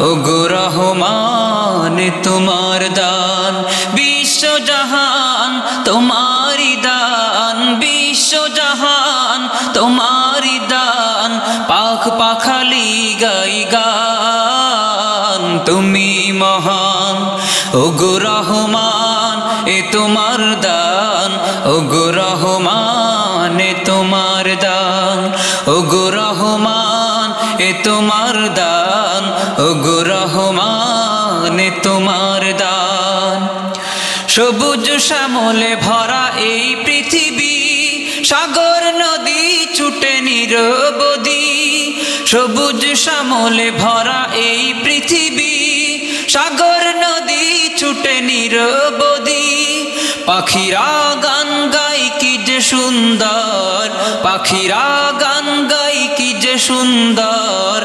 ও গো রহমান, তোমার দান। বিশ্ব জাহান তোমারি দান। বিশ্ব জাহান তোমারি দান। পাখ পাখালি গাই গান। তুমি মহান। ও গো রহমান, এ তোমার দান। ও গো রহমান, এ তোমার দান। ও গো রহমান এ তোমার দান ও গো রহমান, এ তোমার দান। সবুজ শ্যামলে ভরা এই পৃথিবী, সাগর নদী ছুটে নিরবধি। সবুজ শ্যামলে ভরা এই পৃথিবী, সাগর নদী ছুটে নিরবধি। পাখিরা গান গাই কি যে সুন্দর, পাখিরা গান গাই সুন্দর।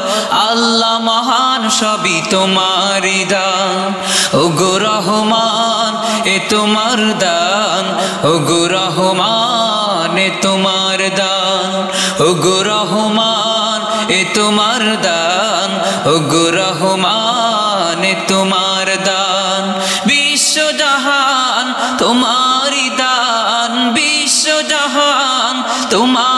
আল্লাহ মহান সবই তোমারি দান। ও গো রহমান, এ তোমার দান। ও গো রহমান, এ তোমার দান। ও গো রহমান, এ তোমার দান। ও গো রহমান, এ তোমার দান। বিশ্ব জাহান তোমারি দান। বিশ্ব জাহান, তোমারি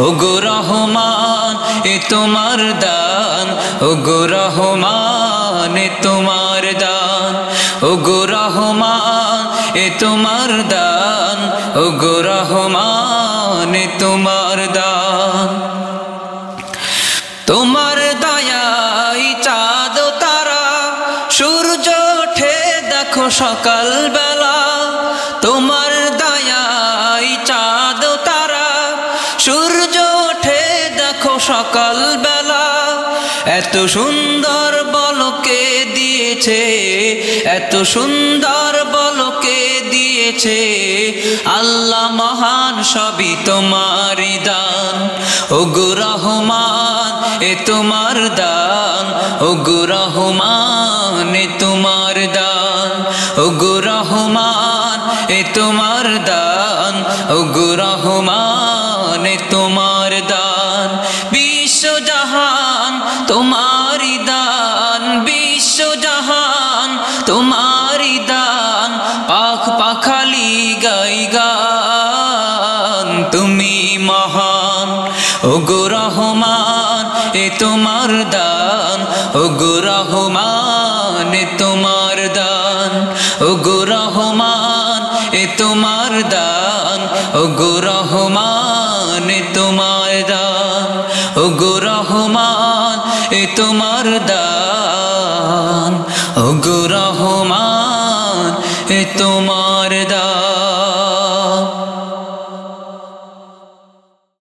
ও গো রহমান, এ তোমার দান। ও গো রহমান, এ তোমার দান। ও গো রহমান, এ তোমার দান। ও গো রহমান, এ তোমার দান। তোমার দয়াই চাঁদ তারা, সূর্য ওঠে দেখো সকাল সকাল বেলা এত সুন্দর বলকে দিয়েছে, এত সুন্দর বলকে দিয়েছে। আল্লাহ মহান সবই তোমারি দান। ও রহমান, এ তোমার দান। ও রহমান, এ তোমার দান। ও রহমান, এ তোমার দান। ও রহমান, এ তোমার জাহান তোমারি দান, বিশ্ব জাহান তোমারি দান পাখ পাখালি গাই গান। তুমি মহান ও গো রহমান, এ তোমার দান ও গো রহমান, এ তোমার দান ও গো রহমান, এ তোমার দান ও গো ওগো রহমান এ তোমার দান। ওগো রহমান এ তোমার দান।